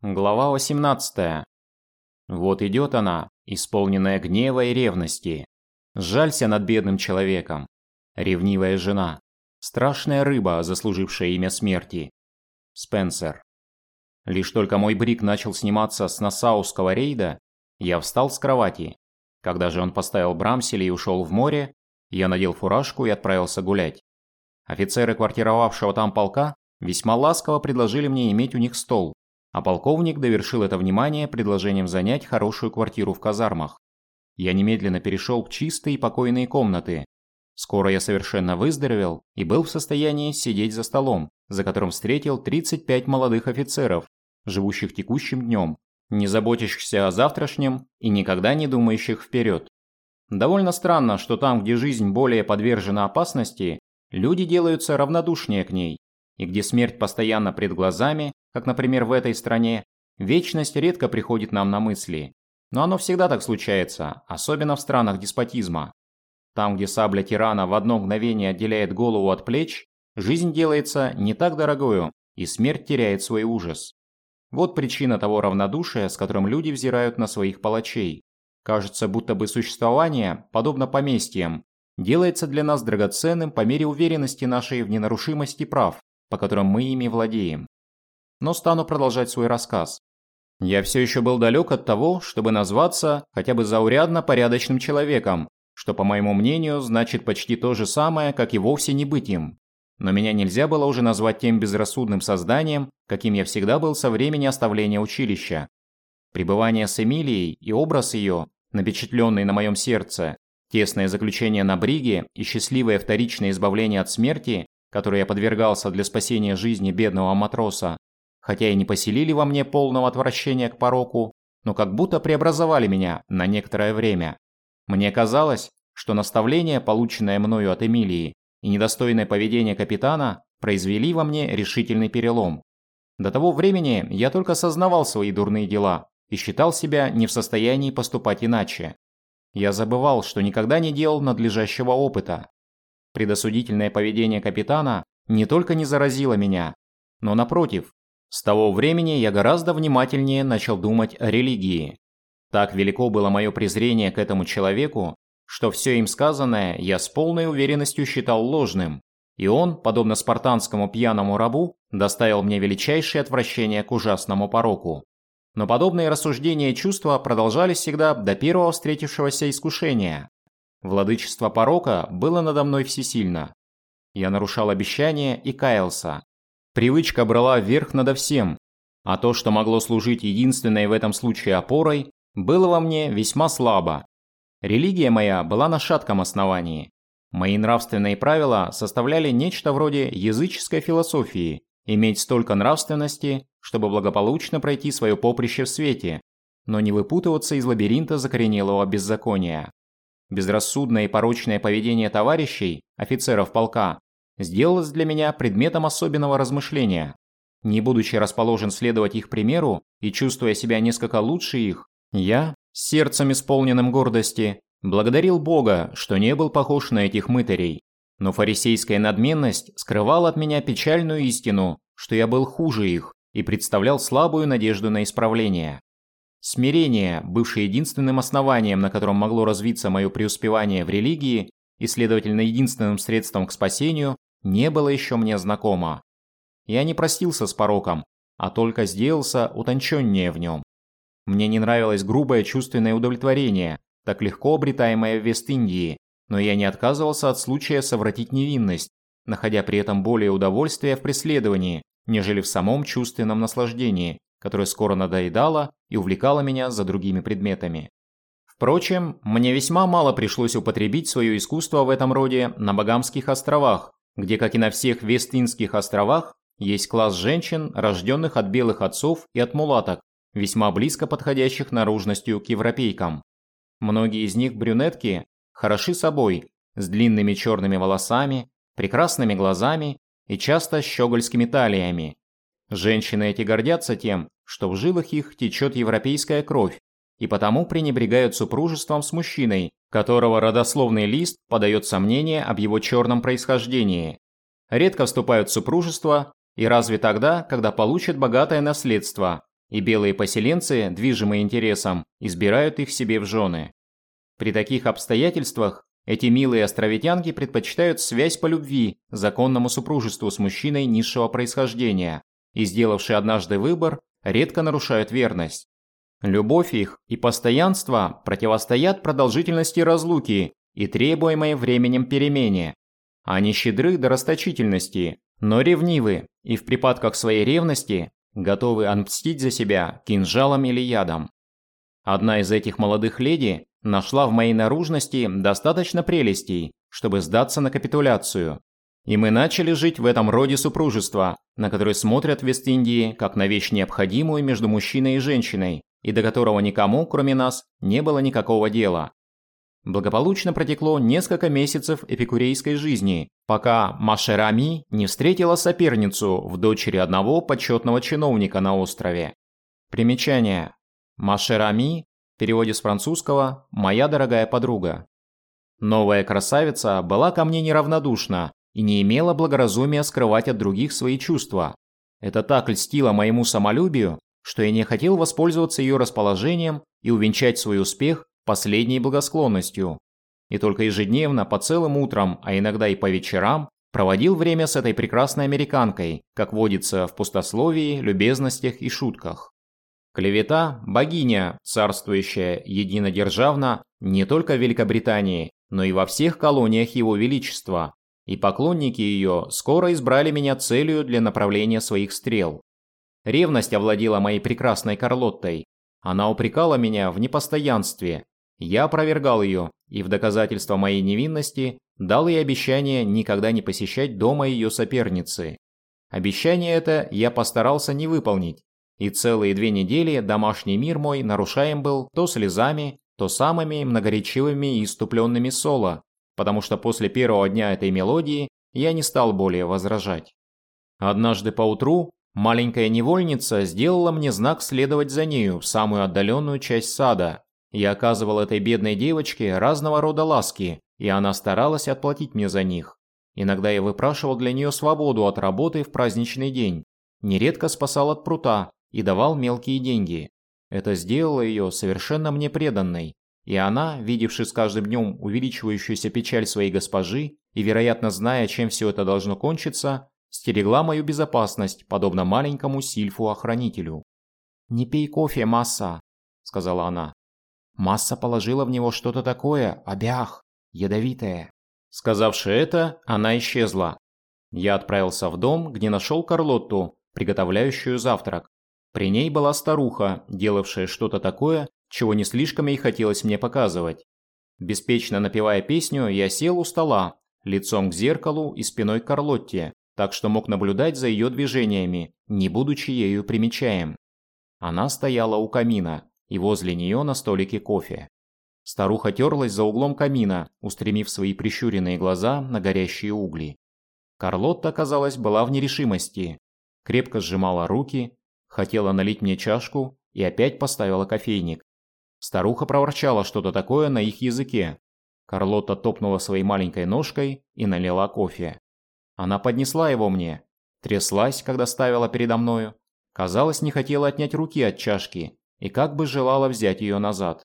Глава 18. Вот идет она, исполненная гнева и ревности. Жалься над бедным человеком. Ревнивая жена. Страшная рыба, заслужившая имя смерти. Спенсер. Лишь только мой брик начал сниматься с Нассауского рейда, я встал с кровати. Когда же он поставил брамсели и ушел в море, я надел фуражку и отправился гулять. Офицеры квартировавшего там полка весьма ласково предложили мне иметь у них стол, а полковник довершил это внимание предложением занять хорошую квартиру в казармах. Я немедленно перешел в чистые и покойные комнаты. Скоро я совершенно выздоровел и был в состоянии сидеть за столом, за которым встретил 35 молодых офицеров, живущих текущим днем, не заботящихся о завтрашнем и никогда не думающих вперед. Довольно странно, что там, где жизнь более подвержена опасности, люди делаются равнодушнее к ней, и где смерть постоянно пред глазами, как, например, в этой стране, вечность редко приходит нам на мысли. Но оно всегда так случается, особенно в странах деспотизма. Там, где сабля тирана в одно мгновение отделяет голову от плеч, жизнь делается не так дорогою, и смерть теряет свой ужас. Вот причина того равнодушия, с которым люди взирают на своих палачей. Кажется, будто бы существование, подобно поместьям, делается для нас драгоценным по мере уверенности нашей в ненарушимости прав, по которым мы ими владеем. Но стану продолжать свой рассказ. Я все еще был далек от того, чтобы назваться хотя бы заурядно порядочным человеком, что, по моему мнению, значит почти то же самое, как и вовсе не быть им. Но меня нельзя было уже назвать тем безрассудным созданием, каким я всегда был со времени оставления училища. Пребывание с Эмилией и образ ее, напечатленный на моем сердце, тесное заключение на бриге и счастливое вторичное избавление от смерти которой я подвергался для спасения жизни бедного матроса, хотя и не поселили во мне полного отвращения к пороку, но как будто преобразовали меня на некоторое время. Мне казалось, что наставление, полученное мною от Эмилии, и недостойное поведение капитана произвели во мне решительный перелом. До того времени я только сознавал свои дурные дела и считал себя не в состоянии поступать иначе. Я забывал, что никогда не делал надлежащего опыта, Предосудительное поведение капитана не только не заразило меня, но напротив, с того времени я гораздо внимательнее начал думать о религии. Так велико было мое презрение к этому человеку, что все им сказанное я с полной уверенностью считал ложным, и он, подобно спартанскому пьяному рабу, доставил мне величайшее отвращение к ужасному пороку. Но подобные рассуждения и чувства продолжались всегда до первого встретившегося искушения, Владычество порока было надо мной всесильно. Я нарушал обещания и каялся. Привычка брала верх надо всем, а то, что могло служить единственной в этом случае опорой, было во мне весьма слабо. Религия моя была на шатком основании. Мои нравственные правила составляли нечто вроде языческой философии, иметь столько нравственности, чтобы благополучно пройти свое поприще в свете, но не выпутываться из лабиринта закоренелого беззакония. Безрассудное и порочное поведение товарищей, офицеров полка, сделалось для меня предметом особенного размышления. Не будучи расположен следовать их примеру и чувствуя себя несколько лучше их, я, с сердцем исполненным гордости, благодарил Бога, что не был похож на этих мытарей. Но фарисейская надменность скрывала от меня печальную истину, что я был хуже их и представлял слабую надежду на исправление. Смирение, бывшее единственным основанием, на котором могло развиться мое преуспевание в религии и, следовательно, единственным средством к спасению, не было еще мне знакомо. Я не простился с пороком, а только сделался утонченнее в нем. Мне не нравилось грубое чувственное удовлетворение, так легко обретаемое в Вест-Индии, но я не отказывался от случая совратить невинность, находя при этом более удовольствия в преследовании, нежели в самом чувственном наслаждении, которое скоро надоедало и увлекало меня за другими предметами. Впрочем, мне весьма мало пришлось употребить свое искусство в этом роде на Багамских островах, где, как и на всех Вестинских островах, есть класс женщин, рожденных от белых отцов и от мулаток, весьма близко подходящих наружностью к европейкам. Многие из них брюнетки, хороши собой, с длинными черными волосами, прекрасными глазами и часто щегольскими талиями, Женщины эти гордятся тем, что в жилах их течет европейская кровь, и потому пренебрегают супружеством с мужчиной, которого родословный лист подает сомнение об его черном происхождении. Редко вступают в супружество, и разве тогда, когда получат богатое наследство, и белые поселенцы, движимые интересом, избирают их себе в жены. При таких обстоятельствах эти милые островитянки предпочитают связь по любви, законному супружеству с мужчиной низшего происхождения, и сделавшие однажды выбор, редко нарушают верность. Любовь их и постоянство противостоят продолжительности разлуки и требуемой временем перемене. Они щедры до расточительности, но ревнивы и в припадках своей ревности готовы отмстить за себя кинжалом или ядом. Одна из этих молодых леди нашла в моей наружности достаточно прелестей, чтобы сдаться на капитуляцию. И мы начали жить в этом роде супружества, на который смотрят в Вест-Индии как на вещь необходимую между мужчиной и женщиной, и до которого никому, кроме нас, не было никакого дела. Благополучно протекло несколько месяцев эпикурейской жизни, пока Машерами не встретила соперницу в дочери одного почетного чиновника на острове. Примечание. Машерами, в переводе с французского «моя дорогая подруга». Новая красавица была ко мне неравнодушна и не имела благоразумия скрывать от других свои чувства. Это так льстило моему самолюбию, что я не хотел воспользоваться ее расположением и увенчать свой успех последней благосклонностью. И только ежедневно, по целым утрам, а иногда и по вечерам, проводил время с этой прекрасной американкой, как водится в пустословии, любезностях и шутках. Клевета – богиня, царствующая единодержавно не только в Великобритании, но и во всех колониях Его Величества, и поклонники ее скоро избрали меня целью для направления своих стрел. Ревность овладела моей прекрасной Карлоттой. Она упрекала меня в непостоянстве, я опровергал ее и в доказательство моей невинности дал ей обещание никогда не посещать дома ее соперницы. Обещание это я постарался не выполнить, и целые две недели домашний мир мой нарушаем был то слезами, то самыми многоречивыми и иступленными соло, потому что после первого дня этой мелодии я не стал более возражать. Однажды поутру маленькая невольница сделала мне знак следовать за нею в самую отдаленную часть сада, я оказывал этой бедной девочке разного рода ласки, и она старалась отплатить мне за них. Иногда я выпрашивал для нее свободу от работы в праздничный день, нередко спасал от прута и давал мелкие деньги. Это сделало ее совершенно мне преданной, и она, видевши с каждым днем увеличивающуюся печаль своей госпожи и, вероятно, зная, чем все это должно кончиться, стерегла мою безопасность, подобно маленькому сильфу-охранителю. «Не пей кофе, масса», — сказала она. Масса положила в него что-то такое, обях, ядовитое. Сказавши это, она исчезла. Я отправился в дом, где нашел Карлотту, приготовляющую завтрак. При ней была старуха, делавшая что-то такое, чего не слишком ей хотелось мне показывать. Беспечно напевая песню, я сел у стола, лицом к зеркалу и спиной к Карлотте, так что мог наблюдать за ее движениями, не будучи ею примечаем. Она стояла у камина, и возле нее на столике кофе. Старуха терлась за углом камина, устремив свои прищуренные глаза на горящие угли. Карлотта, казалось, была в нерешимости. Крепко сжимала руки, хотела налить мне чашку и опять поставила кофейник. Старуха проворчала что-то такое на их языке. Карлотта топнула своей маленькой ножкой и налила кофе. Она поднесла его мне, тряслась, когда ставила передо мною. Казалось, не хотела отнять руки от чашки, и как бы желала взять ее назад.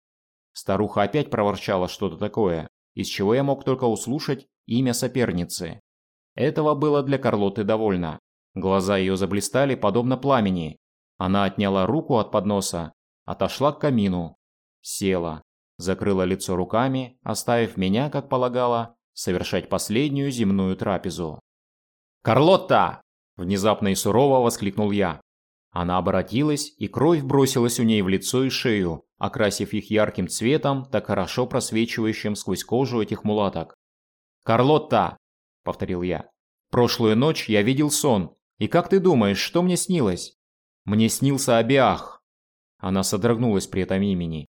Старуха опять проворчала что-то такое, из чего я мог только услышать имя соперницы. Этого было для Карлоты довольно. Глаза ее заблистали подобно пламени. Она отняла руку от подноса, отошла к камину, села, закрыла лицо руками, оставив меня, как полагала, совершать последнюю земную трапезу. «Карлотта!» – внезапно и сурово воскликнул я. Она обратилась, и кровь бросилась у ней в лицо и шею, окрасив их ярким цветом, так хорошо просвечивающим сквозь кожу этих мулаток. «Карлотта!» – повторил я. «Прошлую ночь я видел сон, и как ты думаешь, что мне снилось?» «Мне снился Абиах!» Она содрогнулась при этом имени.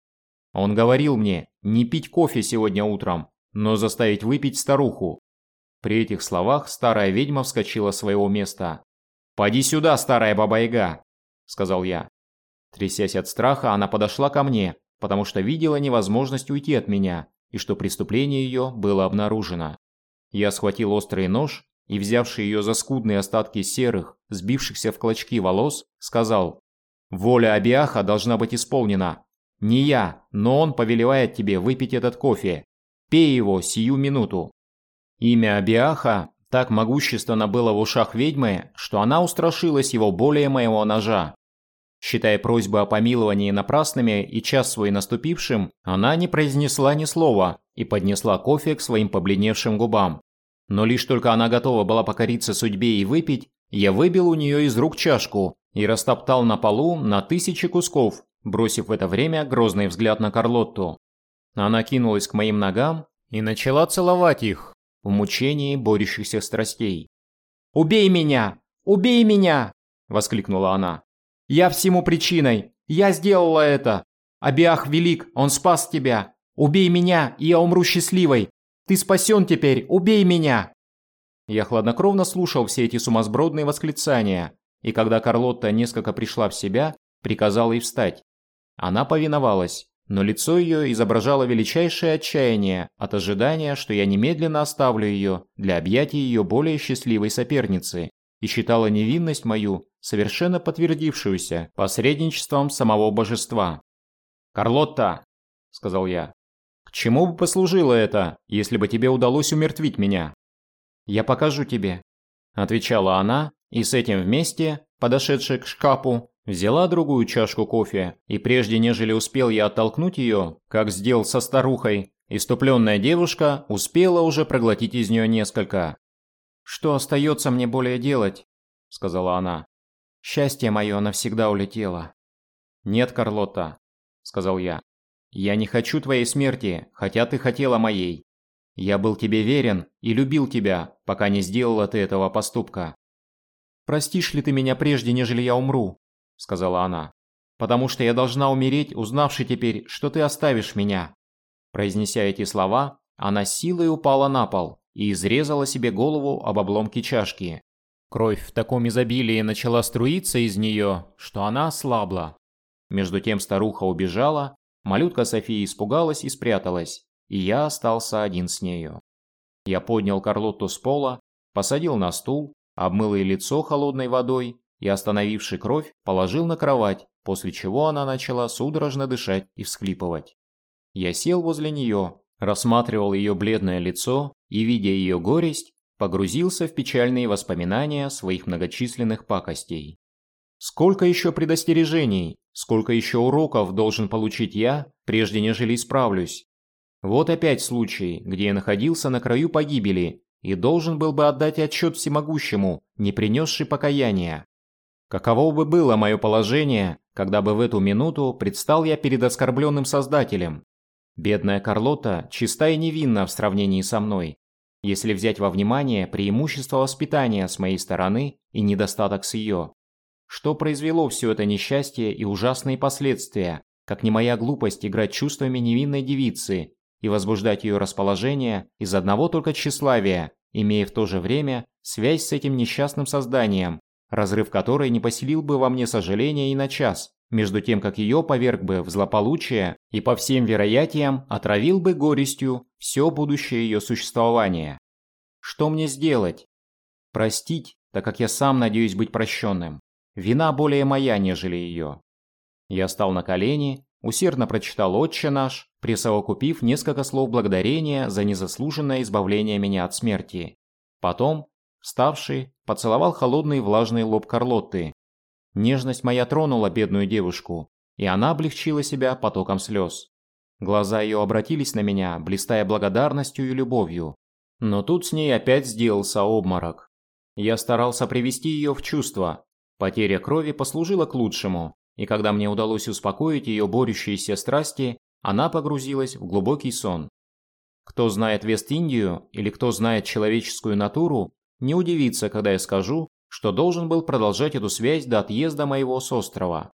Он говорил мне не пить кофе сегодня утром, но заставить выпить старуху. При этих словах старая ведьма вскочила с своего места. «Поди сюда, старая баба-яга!» сказал я. Трясясь от страха, она подошла ко мне, потому что видела невозможность уйти от меня и что преступление ее было обнаружено. Я схватил острый нож и, взявший ее за скудные остатки серых, сбившихся в клочки волос, сказал Воля Абиаха должна быть исполнена. Не я, но он повелевает тебе выпить этот кофе. Пей его сию минуту». Имя Абиаха так могущественно было в ушах ведьмы, что она устрашилась его более моего ножа. Считая просьбы о помиловании напрасными и час свой наступившим, она не произнесла ни слова и поднесла кофе к своим побледневшим губам. Но лишь только она готова была покориться судьбе и выпить, я выбил у нее из рук чашку и растоптал на полу на тысячи кусков, бросив в это время грозный взгляд на Карлотту. Она кинулась к моим ногам и начала целовать их в мучении борющихся страстей. «Убей меня! Убей меня!» – воскликнула она. «Я всему причиной! Я сделала это! Абиах велик, он спас тебя! Убей меня, и я умру счастливой! Ты спасен теперь, убей меня!» Я хладнокровно слушал все эти сумасбродные восклицания, и когда Карлотта несколько пришла в себя, приказал ей встать. Она повиновалась, но лицо ее изображало величайшее отчаяние от ожидания, что я немедленно оставлю ее для объятия ее более счастливой соперницы, и считала невинность мою совершенно подтвердившуюся посредничеством самого божества. «Карлотта», — сказал я, — «к чему бы послужило это, если бы тебе удалось умертвить меня?» «Я покажу тебе», — отвечала она, и с этим вместе, подошедшая к шкафу, взяла другую чашку кофе, и прежде нежели успел я оттолкнуть ее, как сделал со старухой, иступленная девушка успела уже проглотить из нее несколько. «Что остается мне более делать?» – сказала она. «Счастье мое навсегда улетело». «Нет, Карлотта», – сказал я. «Я не хочу твоей смерти, хотя ты хотела моей. Я был тебе верен и любил тебя, пока не сделала ты этого поступка. «Простишь ли ты меня прежде, нежели я умру?» – сказала она. «Потому что я должна умереть, узнавши теперь, что ты оставишь меня». Произнеся эти слова, она силой упала на пол и изрезала себе голову об обломки чашки. Кровь в таком изобилии начала струиться из нее, что она ослабла. Между тем старуха убежала, малютка София испугалась и спряталась, и я остался один с нею. Я поднял Карлотту с пола, посадил на стул обмыл ей лицо холодной водой и, остановивши кровь, положил на кровать, после чего она начала судорожно дышать и всхлипывать. Я сел возле нее, рассматривал ее бледное лицо и, видя ее горесть, погрузился в печальные воспоминания своих многочисленных пакостей. Сколько еще предостережений, сколько еще уроков должен получить я, прежде нежели исправлюсь? Вот опять случай, где я находился на краю погибели и должен был бы отдать отчет всемогущему, не принесший покаяния. Каково бы было мое положение, когда бы в эту минуту предстал я перед оскорбленным Создателем? Бедная Карлота чиста и невинна в сравнении со мной, если взять во внимание преимущество воспитания с моей стороны и недостаток с ее. Что произвело все это несчастье и ужасные последствия, как не моя глупость играть чувствами невинной девицы, и возбуждать ее расположение из одного только тщеславия, имея в то же время связь с этим несчастным созданием, разрыв которой не поселил бы во мне сожаления и на час, между тем как ее поверг бы в злополучие и по всем вероятиям отравил бы горестью все будущее ее существование. Что мне сделать? Простить, так как я сам надеюсь быть прощенным. Вина более моя, нежели ее. Я стал на колени усердно прочитал «Отче наш», присовокупив несколько слов благодарения за незаслуженное избавление меня от смерти. Потом, вставший, поцеловал холодный влажный лоб Карлотты. Нежность моя тронула бедную девушку, и она облегчила себя потоком слез. Глаза ее обратились на меня, блистая благодарностью и любовью. Но тут с ней опять сделался обморок. Я старался привести ее в чувство. Потеря крови послужила к лучшему и когда мне удалось успокоить ее борющиеся страсти, она погрузилась в глубокий сон. Кто знает Вест-Индию или кто знает человеческую натуру, не удивится, когда я скажу, что должен был продолжать эту связь до отъезда моего с острова.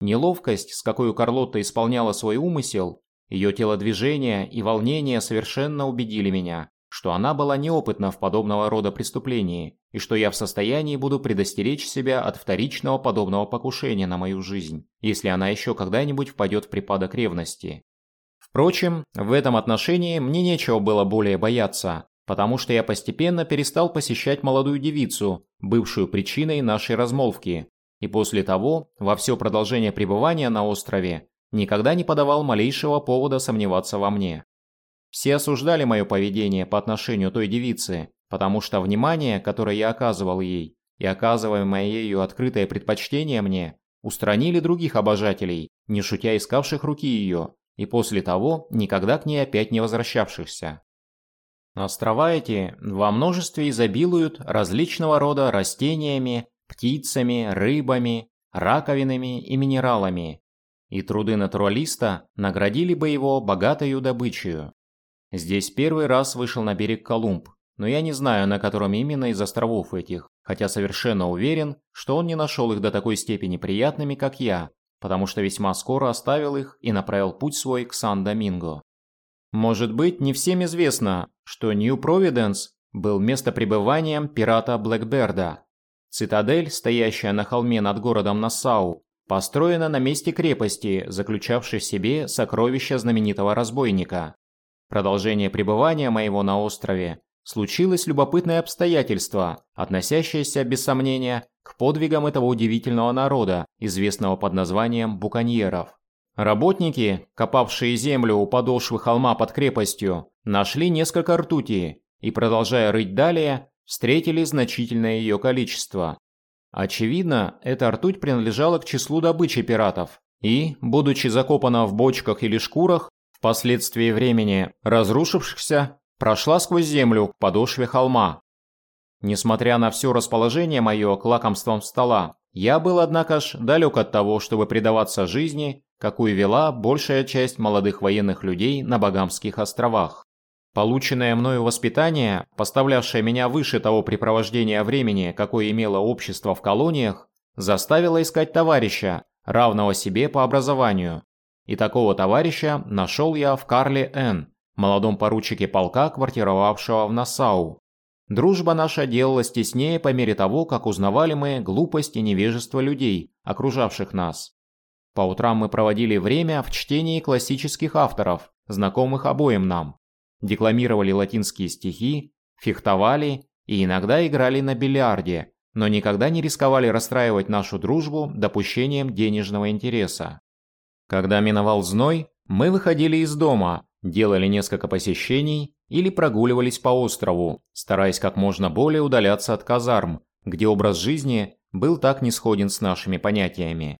Неловкость, с какой Карлотта исполняла свой умысел, ее телодвижения и волнение совершенно убедили меня, что она была неопытна в подобного рода преступлении, и что я в состоянии буду предостеречь себя от вторичного подобного покушения на мою жизнь, если она еще когда-нибудь впадет в припадок ревности. Впрочем, в этом отношении мне нечего было более бояться, потому что я постепенно перестал посещать молодую девицу, бывшую причиной нашей размолвки, и после того, во все продолжение пребывания на острове, никогда не подавал малейшего повода сомневаться во мне. Все осуждали мое поведение по отношению той девицы, потому что внимание, которое я оказывал ей, и оказываемое ею открытое предпочтение мне, устранили других обожателей, не шутя искавших руки ее, и после того никогда к ней опять не возвращавшихся. Острова эти во множестве изобилуют различного рода растениями, птицами, рыбами, раковинами и минералами, и труды натуралиста наградили бы его богатою добычей. Здесь первый раз вышел на берег Колумб, но я не знаю, на котором именно из островов этих, хотя совершенно уверен, что он не нашел их до такой степени приятными, как я, потому что весьма скоро оставил их и направил путь свой к Сан-Доминго. Может быть, не всем известно, что Нью-Провиденс был местопребыванием пирата Блэкберда. Цитадель, стоящая на холме над городом Нассау, построена на месте крепости, заключавшей в себе сокровища знаменитого разбойника. Продолжение пребывания моего на острове случилось любопытное обстоятельство, относящееся, без сомнения, к подвигам этого удивительного народа, известного под названием буконьеров. Работники, копавшие землю у подошвы холма под крепостью, нашли несколько ртути и, продолжая рыть далее, встретили значительное ее количество. Очевидно, эта ртуть принадлежала к числу добычи пиратов и, будучи закопана в бочках или шкурах, впоследствии времени разрушившихся, прошла сквозь землю к подошве холма. Несмотря на все расположение мое к лакомствам стола, я был, однако ж, далек от того, чтобы предаваться жизни, какую вела большая часть молодых военных людей на Багамских островах. Полученное мною воспитание, поставлявшее меня выше того препровождения времени, какое имело общество в колониях, заставило искать товарища, равного себе по образованию. И такого товарища нашел я в Карле Н., молодом поручике полка, квартировавшего в Нассау. Дружба наша делалась теснее по мере того, как узнавали мы глупость и невежество людей, окружавших нас. По утрам мы проводили время в чтении классических авторов, знакомых обоим нам. Декламировали латинские стихи, фехтовали и иногда играли на бильярде, но никогда не рисковали расстраивать нашу дружбу допущением денежного интереса. Когда миновал зной, мы выходили из дома, делали несколько посещений или прогуливались по острову, стараясь как можно более удаляться от казарм, где образ жизни был так не сходен с нашими понятиями.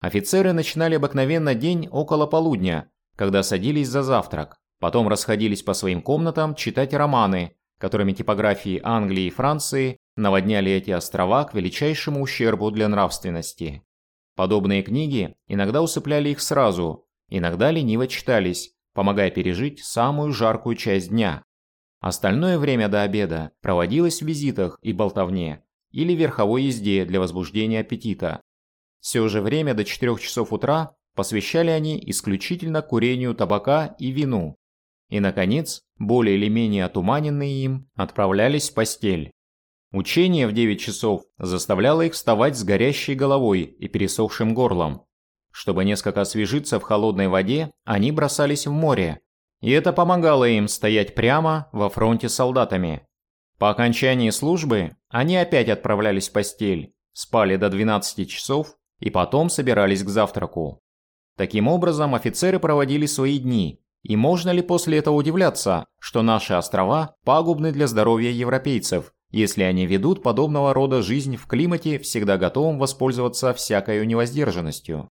Офицеры начинали обыкновенно день около полудня, когда садились за завтрак, потом расходились по своим комнатам читать романы, которыми типографии Англии и Франции наводняли эти острова к величайшему ущербу для нравственности. Подобные книги иногда усыпляли их сразу, иногда лениво читались, помогая пережить самую жаркую часть дня. Остальное время до обеда проводилось в визитах и болтовне или верховой езде для возбуждения аппетита. Все же время до 4 часов утра посвящали они исключительно курению табака и вину. И, наконец, более или менее отуманенные им, отправлялись в постель. Учение в 9 часов заставляло их вставать с горящей головой и пересохшим горлом, чтобы несколько освежиться в холодной воде, они бросались в море, и это помогало им стоять прямо во фронте с солдатами. По окончании службы они опять отправлялись в постель, спали до 12 часов и потом собирались к завтраку. Таким образом, офицеры проводили свои дни, и можно ли после этого удивляться, что наши острова пагубны для здоровья европейцев, если они ведут подобного рода жизнь в климате, всегда готовым воспользоваться всякой невоздержанностью?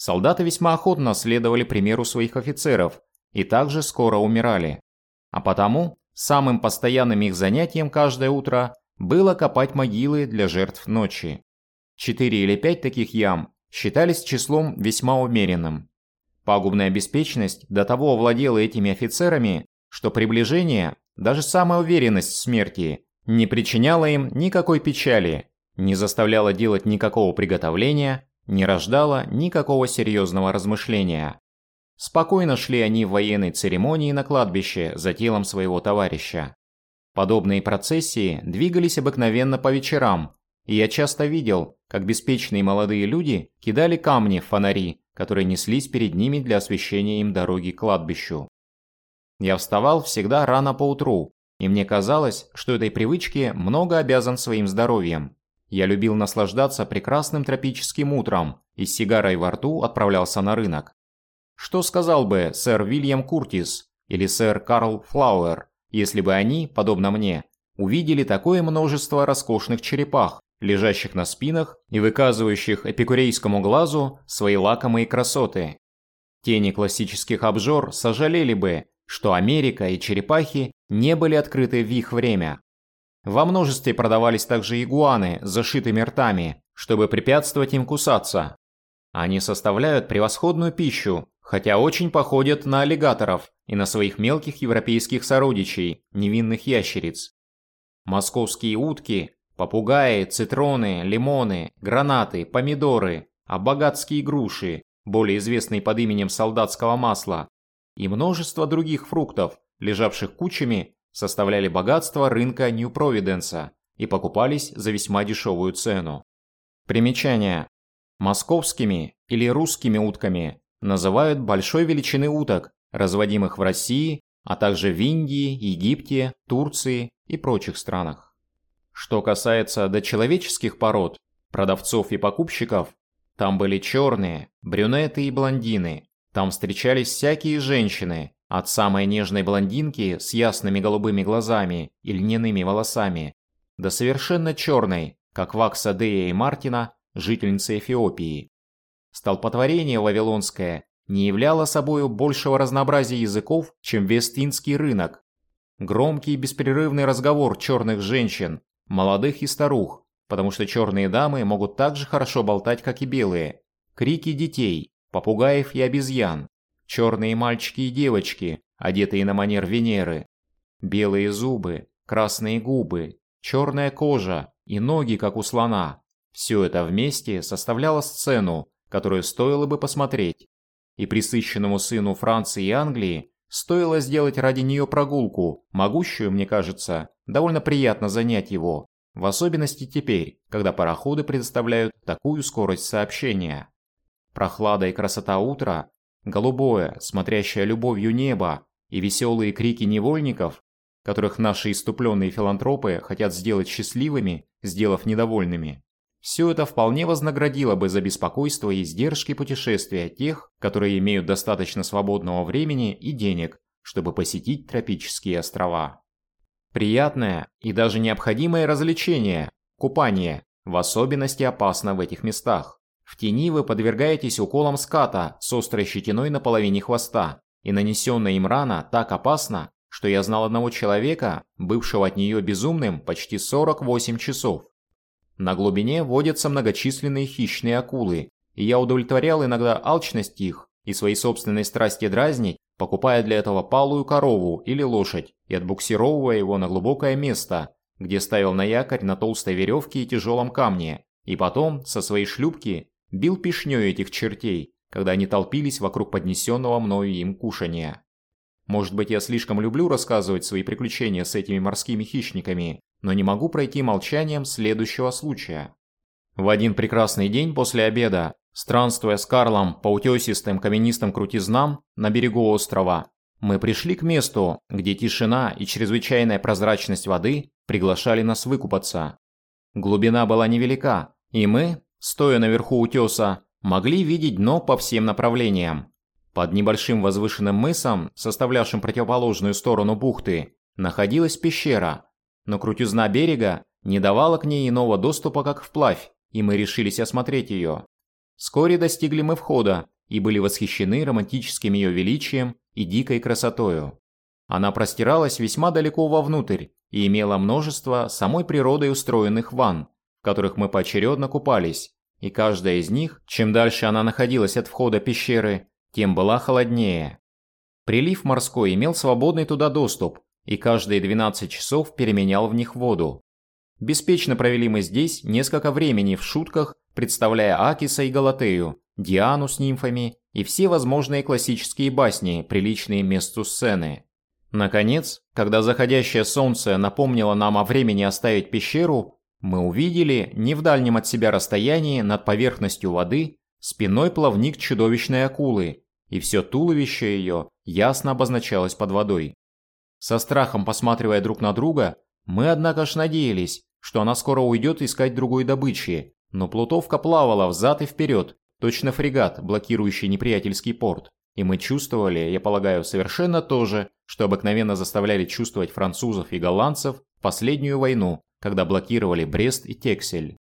Солдаты весьма охотно следовали примеру своих офицеров и также скоро умирали. А потому самым постоянным их занятием каждое утро было копать могилы для жертв ночи. Четыре или пять таких ям считались числом весьма умеренным. Пагубная беспечность до того овладела этими офицерами, что приближение, даже самая уверенность в смерти, не причиняла им никакой печали, не заставляла делать никакого приготовления не рождало никакого серьезного размышления. Спокойно шли они в военной церемонии на кладбище за телом своего товарища. Подобные процессии двигались обыкновенно по вечерам, и я часто видел, как беспечные молодые люди кидали камни в фонари, которые неслись перед ними для освещения им дороги к кладбищу. Я вставал всегда рано поутру, и мне казалось, что этой привычке много обязан своим здоровьем. Я любил наслаждаться прекрасным тропическим утром и с сигарой во рту отправлялся на рынок. Что сказал бы сэр Вильям Куртис или сэр Карл Флауэр, если бы они, подобно мне, увидели такое множество роскошных черепах, лежащих на спинах и выказывающих эпикурейскому глазу свои лакомые красоты. Тени классических обжор сожалели бы, что Америка и черепахи не были открыты в их время. Во множестве продавались также игуаны с зашитыми ртами, чтобы препятствовать им кусаться. Они составляют превосходную пищу, хотя очень походят на аллигаторов и на своих мелких европейских сородичей, невинных ящериц. Московские утки, попугаи, цитроны, лимоны, гранаты, помидоры, абагатские груши, более известные под именем солдатского масла, и множество других фруктов, лежавших кучами, составляли богатство рынка Нью-Провиденса и покупались за весьма дешевую цену. Примечание. Московскими или русскими утками называют большой величины уток, разводимых в России, а также в Индии, Египте, Турции и прочих странах. Что касается дочеловеческих пород, продавцов и покупщиков, там были черные, брюнеты и блондины, там встречались всякие женщины, от самой нежной блондинки с ясными голубыми глазами и льняными волосами, до совершенно черной, как Вакса Дея и Мартина, жительницы Эфиопии. Столпотворение вавилонское не являло собою большего разнообразия языков, чем Вестинский рынок. Громкий и беспрерывный разговор черных женщин, молодых и старух, потому что черные дамы могут так же хорошо болтать, как и белые. Крики детей, попугаев и обезьян, черные мальчики и девочки, одетые на манер Венеры, белые зубы, красные губы, черная кожа и ноги, как у слона. Все это вместе составляло сцену, которую стоило бы посмотреть. И присыщенному сыну Франции и Англии стоило сделать ради нее прогулку, могущую, мне кажется, довольно приятно занять его, в особенности теперь, когда пароходы предоставляют такую скорость сообщения. Прохлада и красота утра, голубое, смотрящее любовью небо и веселые крики невольников, которых наши иступленные филантропы хотят сделать счастливыми, сделав недовольными. Все это вполне вознаградило бы за беспокойство и издержки путешествия тех, которые имеют достаточно свободного времени и денег, чтобы посетить тропические острова. Приятное и даже необходимое развлечение – купание – в особенности опасно в этих местах. В тени вы подвергаетесь уколам ската с острой щетиной на половине хвоста, и нанесенная им рана так опасна, что я знал одного человека, бывшего от нее безумным почти 48 часов. На глубине водятся многочисленные хищные акулы, и я удовлетворял иногда алчность их и свои собственные страсти дразнить, покупая для этого палую корову или лошадь и отбуксировывая его на глубокое место, где ставил на якорь на толстой веревке и тяжелом камне, и потом со своей шлюпки бил пешнёй этих чертей, когда они толпились вокруг поднесенного мною им кушания. Может быть, я слишком люблю рассказывать свои приключения с этими морскими хищниками, но не могу пройти молчанием следующего случая. В один прекрасный день после обеда, странствуя с Карлом по утесистым каменистым крутизнам на берегу острова, мы пришли к месту, где тишина и чрезвычайная прозрачность воды приглашали нас выкупаться. Глубина была невелика, и мы, стоя наверху утеса, могли видеть дно по всем направлениям. Под небольшим возвышенным мысом, составлявшим противоположную сторону бухты, находилась пещера, но крутизна берега не давала к ней иного доступа, как вплавь, и мы решились осмотреть ее. Вскоре достигли мы входа и были восхищены романтическим ее величием и дикой красотою. Она простиралась весьма далеко вовнутрь и имела множество самой природой устроенных ванн, в которых мы поочередно купались, и каждая из них, чем дальше она находилась от входа пещеры, тем была холоднее. Прилив морской имел свободный туда доступ, и каждые 12 часов переменял в них воду. Беспечно провели мы здесь несколько времени в шутках, представляя Акиса и Галатею, Диану с нимфами и все возможные классические басни, приличные месту сцены. Наконец, когда заходящее солнце напомнило нам о времени оставить пещеру, мы увидели, не в дальнем от себя расстоянии над поверхностью воды, спиной плавник чудовищной акулы, и все туловище ее ясно обозначалось под водой. Со страхом посматривая друг на друга, мы, однако ж, надеялись, что она скоро уйдет искать другой добычи, но плутовка плавала взад и вперед, точно фрегат, блокирующий неприятельский порт. И мы чувствовали, я полагаю, совершенно то же, что обыкновенно заставляли чувствовать французов и голландцев в последнюю войну, когда блокировали Брест и Тексель.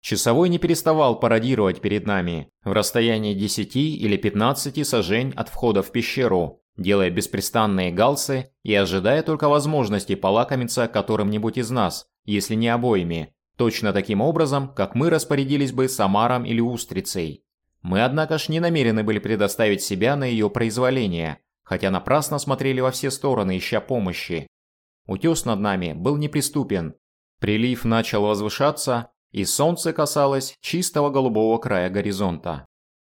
Часовой не переставал пародировать перед нами в расстоянии 10 или 15 сажень от входа в пещеру, делая беспрестанные галсы и ожидая только возможности полакомиться которым-нибудь из нас, если не обоими, точно таким образом, как мы распорядились бы с омаром или устрицей. Мы, однако ж, не намерены были предоставить себя на ее произволение, хотя напрасно смотрели во все стороны, ища помощи. Утес над нами был неприступен. Прилив начал возвышаться, и солнце касалось чистого голубого края горизонта.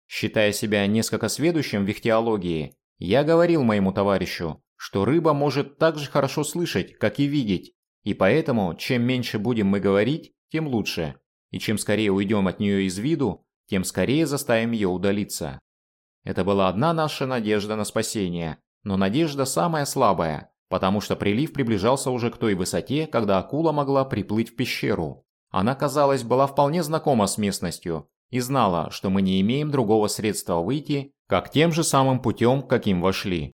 Считая себя несколько сведущим в ихтиологии, я говорил моему товарищу, что рыба может так же хорошо слышать, как и видеть, и поэтому чем меньше будем мы говорить, тем лучше, и чем скорее уйдем от нее из виду, тем скорее заставим ее удалиться. Это была одна наша надежда на спасение, но надежда самая слабая, потому что прилив приближался уже к той высоте, когда акула могла приплыть в пещеру. Она, казалось, была вполне знакома с местностью и знала, что мы не имеем другого средства выйти, как тем же самым путем, каким вошли.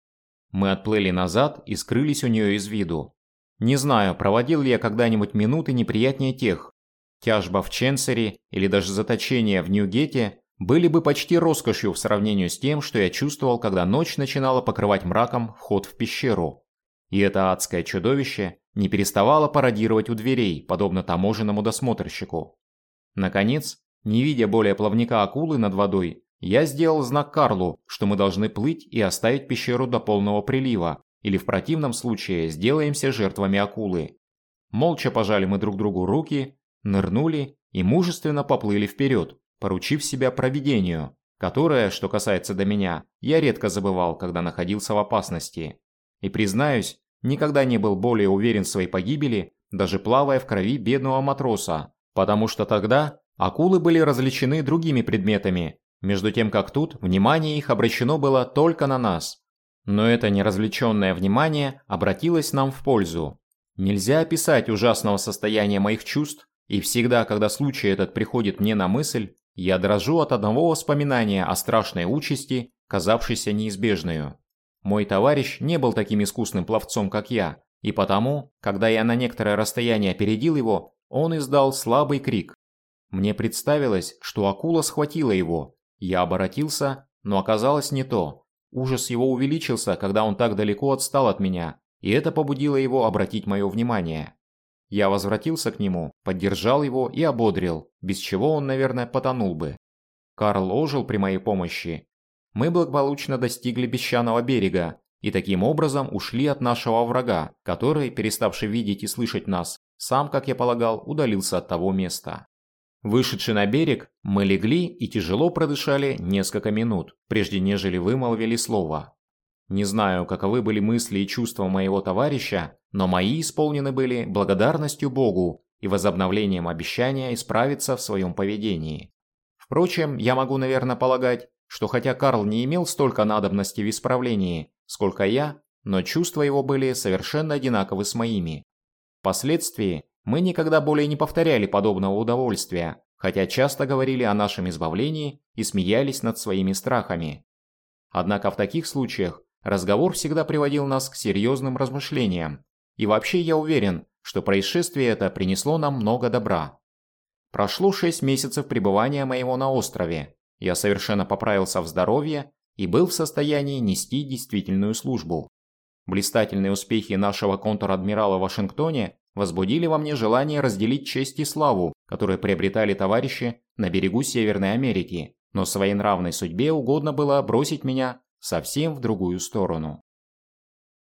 Мы отплыли назад и скрылись у нее из виду. Не знаю, проводил ли я когда-нибудь минуты неприятнее тех. Тяжба в Ченсере или даже заточение в Ньюгете были бы почти роскошью в сравнении с тем, что я чувствовал, когда ночь начинала покрывать мраком вход в пещеру. И это адское чудовище не переставало пародировать у дверей, подобно таможенному досмотрщику. Наконец, не видя более плавника акулы над водой, я сделал знак Карлу, что мы должны плыть и оставить пещеру до полного прилива, или в противном случае сделаемся жертвами акулы. Молча пожали мы друг другу руки, нырнули и мужественно поплыли вперед, поручив себя провидению, которое, что касается до меня, я редко забывал, когда находился в опасности. И признаюсь, никогда не был более уверен в своей погибели, даже плавая в крови бедного матроса, потому что тогда акулы были развлечены другими предметами, между тем как тут внимание их обращено было только на нас. Но это неразвлеченное внимание обратилось нам в пользу. Нельзя описать ужасного состояния моих чувств, и всегда, когда случай этот приходит мне на мысль, я дрожу от одного воспоминания о страшной участи, казавшейся неизбежной. Мой товарищ не был таким искусным пловцом, как я, и потому, когда я на некоторое расстояние опередил его, он издал слабый крик. Мне представилось, что акула схватила его. Я обратился, но оказалось не то. Ужас его увеличился, когда он так далеко отстал от меня, и это побудило его обратить мое внимание. Я возвратился к нему, поддержал его и ободрил, без чего он, наверное, потонул бы. Карл ожил при моей помощи, мы благополучно достигли песчаного берега и таким образом ушли от нашего врага, который, переставший видеть и слышать нас, сам, как я полагал, удалился от того места. Вышедши на берег, мы легли и тяжело продышали несколько минут, прежде нежели вымолвили слово. Не знаю, каковы были мысли и чувства моего товарища, но мои исполнены были благодарностью Богу и возобновлением обещания исправиться в своем поведении. Впрочем, я могу, наверное, полагать, что хотя Карл не имел столько надобности в исправлении, сколько я, но чувства его были совершенно одинаковы с моими. Впоследствии мы никогда более не повторяли подобного удовольствия, хотя часто говорили о нашем избавлении и смеялись над своими страхами. Однако в таких случаях разговор всегда приводил нас к серьезным размышлениям, и вообще я уверен, что происшествие это принесло нам много добра. Прошло шесть месяцев пребывания моего на острове, я совершенно поправился в здоровье и был в состоянии нести действительную службу. Блистательные успехи нашего контр-адмирала в Вашингтоне возбудили во мне желание разделить честь и славу, которые приобретали товарищи на берегу Северной Америки, но своей нравной судьбе угодно было бросить меня совсем в другую сторону.